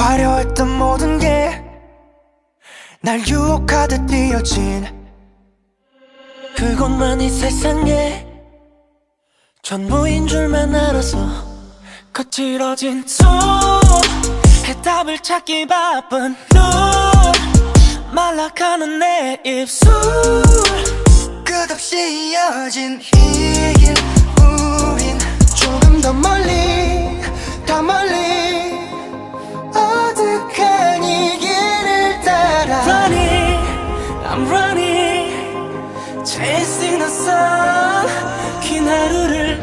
화려했던 모든 게 날 유혹하듯 뛰어진 그것만이 세상에 전부인 줄만 알아서 거칠어진 손 해답을 찾기 바쁜 눈 말라가는 내 입술. 끝없이 이어진 이길 우린 조금 더 멀리 I'm running Chasing the sun. 긴 하루를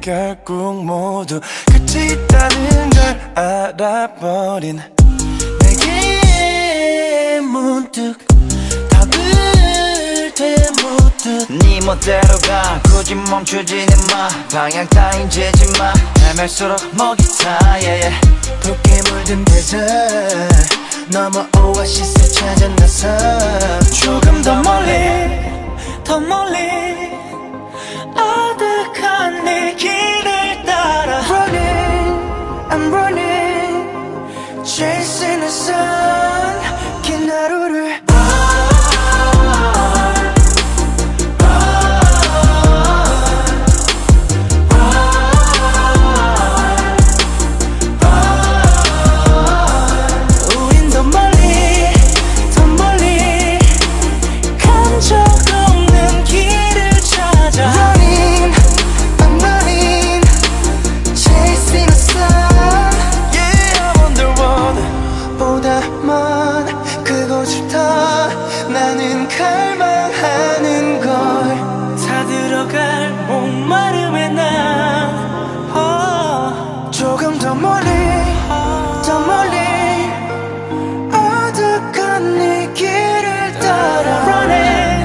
결국 모두 끝이 있다는 걸 알아버린 내게 문득 네 멋대로 가 굳이 멈추지는 마. 방향 따윈 재지 마. 헤맬수록 먹이 타 yeah, 붉게 물든 대절 넘어 오아시스 찾아 나서. 조금 더 멀리 더 멀리. 아득한 내 길을 따라 Running, I'm running, chasing 갈망하는 걸. 사들어갈 목마름에 나. oh. 조금 더 멀리 어. 더 멀리 어둑한 이 길을 따라. Running,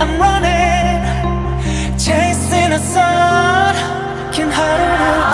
I'm running. Chasing a sun. 긴 하루를